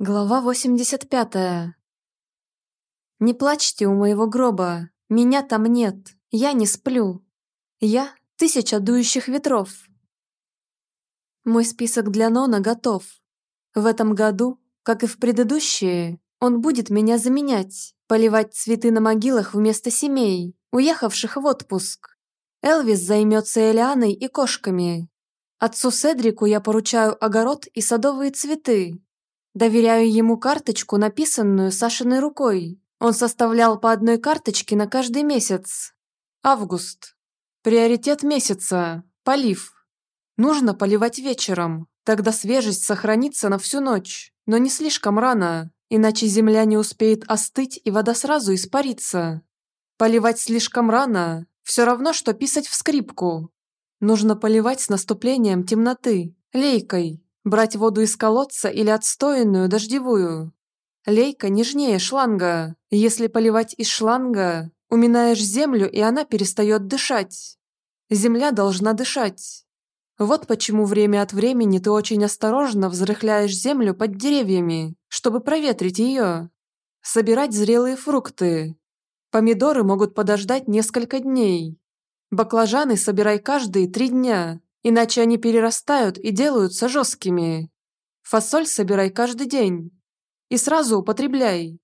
Глава 85. Не плачьте у моего гроба, меня там нет, я не сплю. Я – тысяча дующих ветров. Мой список для Нона готов. В этом году, как и в предыдущие, он будет меня заменять, поливать цветы на могилах вместо семей, уехавших в отпуск. Элвис займется Элианой и кошками. Отцу Седрику я поручаю огород и садовые цветы, Доверяю ему карточку, написанную Сашиной рукой. Он составлял по одной карточке на каждый месяц. Август. Приоритет месяца. Полив. Нужно поливать вечером. Тогда свежесть сохранится на всю ночь. Но не слишком рано, иначе земля не успеет остыть и вода сразу испарится. Поливать слишком рано – все равно, что писать в скрипку. Нужно поливать с наступлением темноты, лейкой, Брать воду из колодца или отстоянную дождевую. Лейка нежнее шланга. Если поливать из шланга, уминаешь землю, и она перестает дышать. Земля должна дышать. Вот почему время от времени ты очень осторожно взрыхляешь землю под деревьями, чтобы проветрить ее. Собирать зрелые фрукты. Помидоры могут подождать несколько дней. Баклажаны собирай каждые три дня, иначе они перерастают и делаются жесткими. Фасоль собирай каждый день. И сразу употребляй.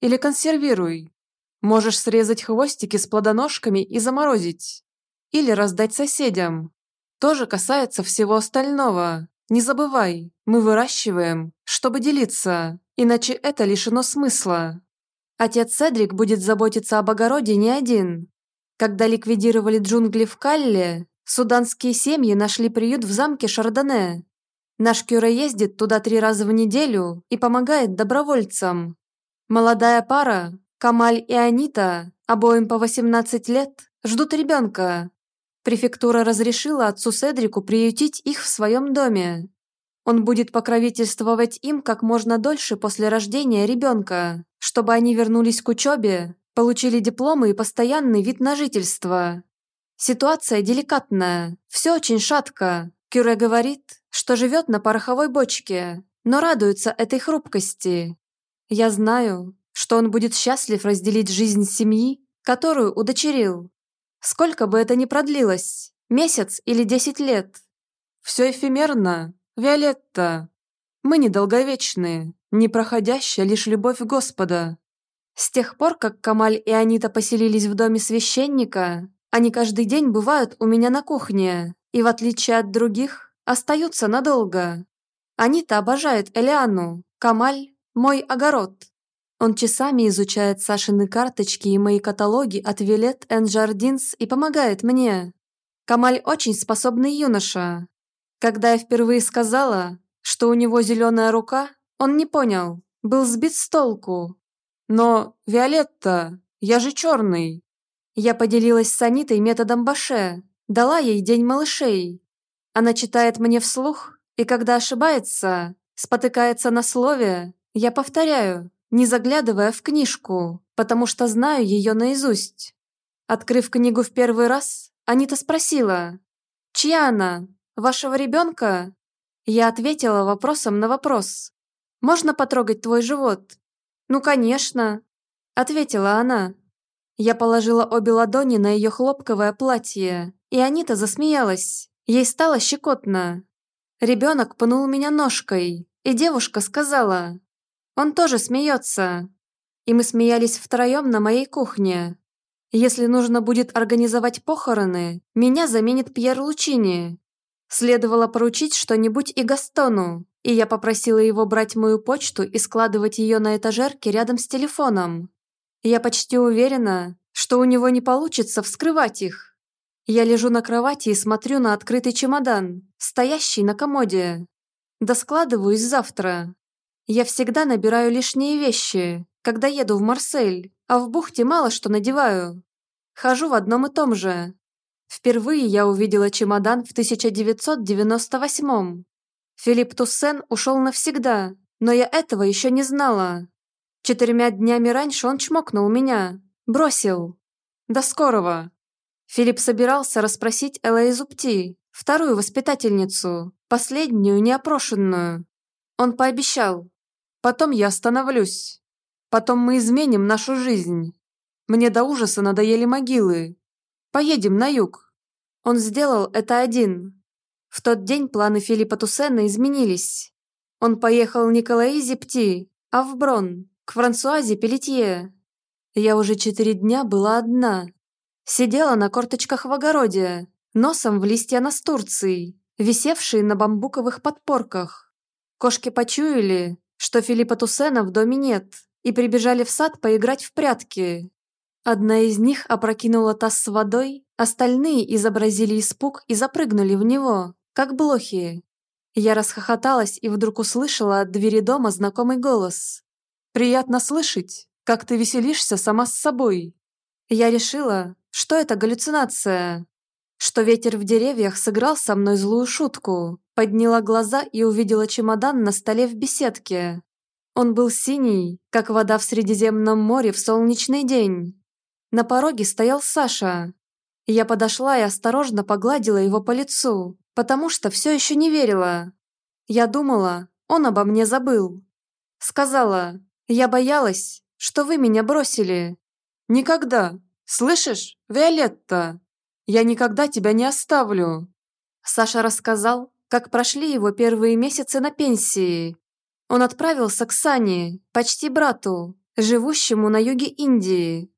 Или консервируй. Можешь срезать хвостики с плодоножками и заморозить. Или раздать соседям. Тоже касается всего остального. Не забывай, мы выращиваем, чтобы делиться, иначе это лишено смысла. Отец Седрик будет заботиться об огороде не один. Когда ликвидировали джунгли в Калле, Суданские семьи нашли приют в замке Шардоне. Наш Кюре ездит туда три раза в неделю и помогает добровольцам. Молодая пара, Камаль и Анита, обоим по 18 лет, ждут ребенка. Префектура разрешила отцу Седрику приютить их в своем доме. Он будет покровительствовать им как можно дольше после рождения ребенка, чтобы они вернулись к учебе, получили дипломы и постоянный вид на жительство. Ситуация деликатная, все очень шатко. Кюре говорит, что живет на пороховой бочке, но радуется этой хрупкости. Я знаю, что он будет счастлив разделить жизнь семьи, которую удочерил. Сколько бы это ни продлилось, месяц или десять лет. Все эфемерно, Виолетта. Мы недолговечны, непроходящая лишь любовь Господа. С тех пор, как Камаль и Анита поселились в доме священника, они каждый день бывают у меня на кухне и, в отличие от других, остаются надолго. Анита обожает Элиану, Камаль – мой огород. Он часами изучает Сашины карточки и мои каталоги от Вилет энд Жардинс и помогает мне. Камаль очень способный юноша. Когда я впервые сказала, что у него зеленая рука, он не понял, был сбит с толку. Но, Виолетта, я же черный. Я поделилась с Анитой методом Баше, дала ей день малышей. Она читает мне вслух, и когда ошибается, спотыкается на слове, я повторяю, не заглядывая в книжку, потому что знаю ее наизусть. Открыв книгу в первый раз, Анита спросила, «Чья она? Вашего ребенка?» Я ответила вопросом на вопрос. «Можно потрогать твой живот?» «Ну, конечно», — ответила она. Я положила обе ладони на ее хлопковое платье, и Анита засмеялась. Ей стало щекотно. Ребенок пнул меня ножкой, и девушка сказала, «Он тоже смеется». И мы смеялись втроем на моей кухне. Если нужно будет организовать похороны, меня заменит Пьер Лучини. Следовало поручить что-нибудь и Гастону, и я попросила его брать мою почту и складывать ее на этажерке рядом с телефоном. Я почти уверена, что у него не получится вскрывать их. Я лежу на кровати и смотрю на открытый чемодан, стоящий на комоде. Да складываюсь завтра. Я всегда набираю лишние вещи, когда еду в Марсель, а в бухте мало что надеваю. Хожу в одном и том же. Впервые я увидела чемодан в 1998 -м. Филипп Туссен ушел навсегда, но я этого еще не знала. Четырьмя днями раньше он чмокнул меня. Бросил. До скорого. Филипп собирался расспросить Элоизу Пти, вторую воспитательницу, последнюю неопрошенную. Он пообещал. Потом я остановлюсь. Потом мы изменим нашу жизнь. Мне до ужаса надоели могилы. Поедем на юг». Он сделал это один. В тот день планы Филиппа Туссена изменились. Он поехал не к Элоизе Пти, а в Брон, к Франсуазе Пелетье. Я уже четыре дня была одна. Сидела на корточках в огороде, носом в листья настурции, висевшие на бамбуковых подпорках. Кошки почуяли, что Филиппа Туссена в доме нет, и прибежали в сад поиграть в прятки. Одна из них опрокинула таз с водой, остальные изобразили испуг и запрыгнули в него, как блохи. Я расхохоталась и вдруг услышала от двери дома знакомый голос. «Приятно слышать, как ты веселишься сама с собой». Я решила, что это галлюцинация, что ветер в деревьях сыграл со мной злую шутку, подняла глаза и увидела чемодан на столе в беседке. Он был синий, как вода в Средиземном море в солнечный день. На пороге стоял Саша. Я подошла и осторожно погладила его по лицу, потому что все еще не верила. Я думала, он обо мне забыл. Сказала, я боялась, что вы меня бросили. Никогда. Слышишь, Виолетта? Я никогда тебя не оставлю. Саша рассказал, как прошли его первые месяцы на пенсии, он отправился к Сане, почти брату, живущему на юге Индии.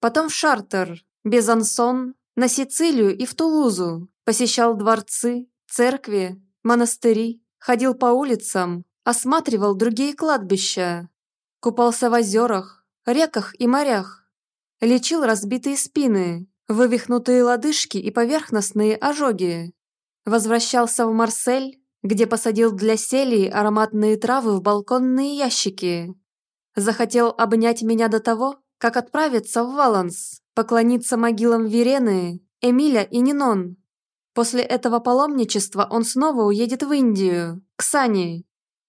Потом в Шартер, Безансон, на Сицилию и в Тулузу. Посещал дворцы, церкви, монастыри, ходил по улицам, осматривал другие кладбища. Купался в озерах, реках и морях. Лечил разбитые спины, вывихнутые лодыжки и поверхностные ожоги. Возвращался в Марсель, где посадил для селии ароматные травы в балконные ящики. Захотел обнять меня до того, как отправиться в Валанс, поклониться могилам Верены, Эмиля и Нинон. После этого паломничества он снова уедет в Индию, к Сане.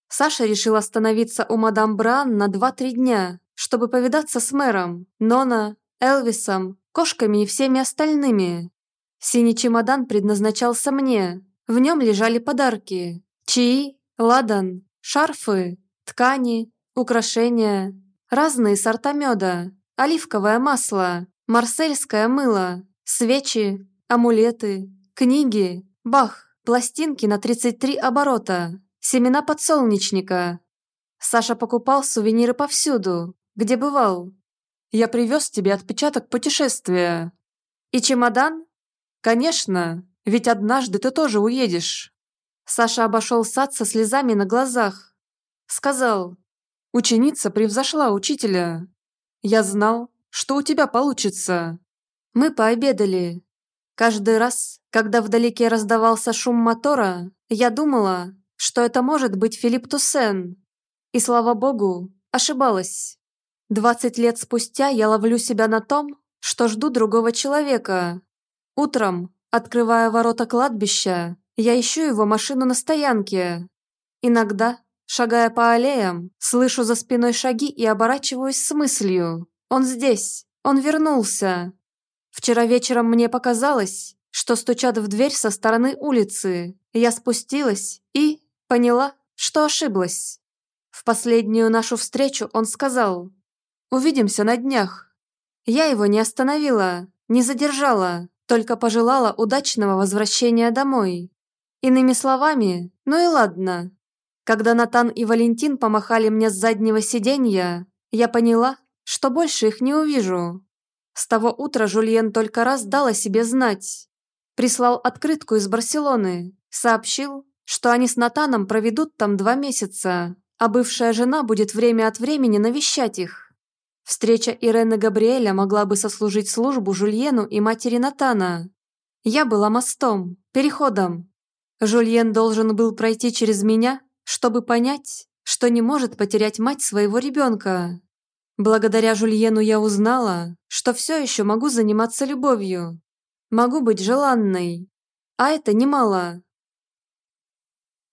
Саша решил остановиться у мадам Бран на 2-3 дня, чтобы повидаться с мэром, Нона, Элвисом, кошками и всеми остальными. Синий чемодан предназначался мне, в нем лежали подарки. Чаи, ладан, шарфы, ткани, украшения, разные сорта меда, оливковое масло, марсельское мыло, свечи, амулеты, книги, бах, пластинки на 33 оборота, семена подсолнечника. Саша покупал сувениры повсюду, где бывал. Я привез тебе отпечаток путешествия. И чемодан? Конечно, ведь однажды ты тоже уедешь». Саша обошел сад со слезами на глазах. Сказал, «Ученица превзошла учителя. Я знал, что у тебя получится». Мы пообедали. Каждый раз, когда вдалеке раздавался шум мотора, я думала, что это может быть Филипп Туссен. И слава богу, ошибалась. Двадцать лет спустя я ловлю себя на том, что жду другого человека. Утром, Открывая ворота кладбища, я ищу его машину на стоянке. Иногда, шагая по аллеям, слышу за спиной шаги и оборачиваюсь с мыслью. Он здесь, он вернулся. Вчера вечером мне показалось, что стучат в дверь со стороны улицы. Я спустилась и поняла, что ошиблась. В последнюю нашу встречу он сказал «Увидимся на днях». Я его не остановила, не задержала, только пожелала удачного возвращения домой. Иными словами, ну и ладно. Когда Натан и Валентин помахали мне с заднего сиденья, я поняла, что больше их не увижу. С того утра Жульен только раз дал о себе знать. Прислал открытку из Барселоны, сообщил, что они с Натаном проведут там два месяца, а бывшая жена будет время от времени навещать их. Встреча Ирены Габриэля могла бы сослужить службу Жульену и матери Натана. Я была мостом, переходом. Жульен должен был пройти через меня, чтобы понять, что не может потерять мать своего ребенка. Благодаря Жульену я узнала, что все еще могу заниматься любовью. Могу быть желанной. А это немало.